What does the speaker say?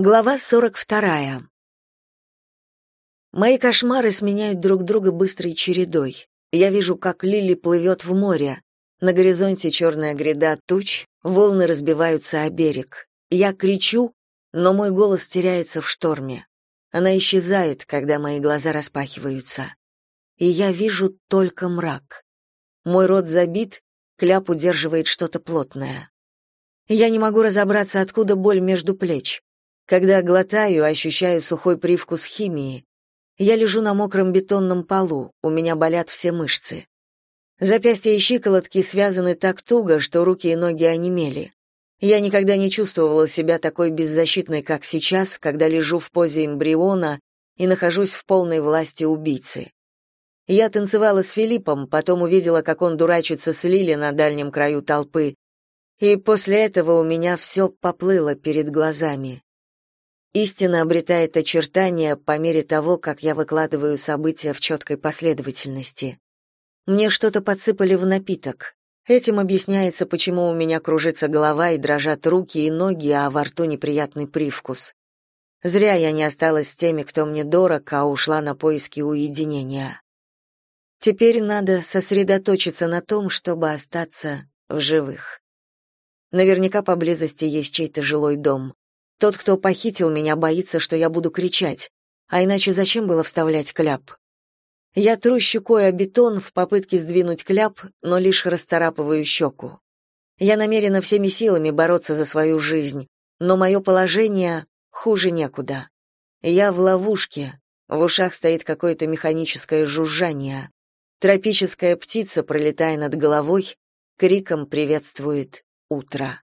Глава 42. Мои кошмары сменяют друг друга быстрой чередой. Я вижу, как Лили плывет в море. На горизонте черная гряда туч, волны разбиваются о берег. Я кричу, но мой голос теряется в шторме. Она исчезает, когда мои глаза распахиваются. И я вижу только мрак. Мой рот забит, кляп удерживает что-то плотное. Я не могу разобраться, откуда боль между плеч. Когда глотаю, ощущаю сухой привкус химии. Я лежу на мокром бетонном полу, у меня болят все мышцы. Запястья и щиколотки связаны так туго, что руки и ноги онемели. Я никогда не чувствовала себя такой беззащитной, как сейчас, когда лежу в позе эмбриона и нахожусь в полной власти убийцы. Я танцевала с Филиппом, потом увидела, как он дурачится с Лили на дальнем краю толпы, и после этого у меня все поплыло перед глазами. Истина обретает очертания по мере того, как я выкладываю события в четкой последовательности. Мне что-то подсыпали в напиток. Этим объясняется, почему у меня кружится голова и дрожат руки и ноги, а во рту неприятный привкус. Зря я не осталась с теми, кто мне дорог, а ушла на поиски уединения. Теперь надо сосредоточиться на том, чтобы остаться в живых. Наверняка поблизости есть чей-то жилой дом. Тот, кто похитил меня, боится, что я буду кричать. А иначе зачем было вставлять кляп? Я тру щекой о бетон в попытке сдвинуть кляп, но лишь расцарапываю щеку. Я намерена всеми силами бороться за свою жизнь, но мое положение хуже некуда. Я в ловушке, в ушах стоит какое-то механическое жужжание. Тропическая птица, пролетая над головой, криком приветствует утро.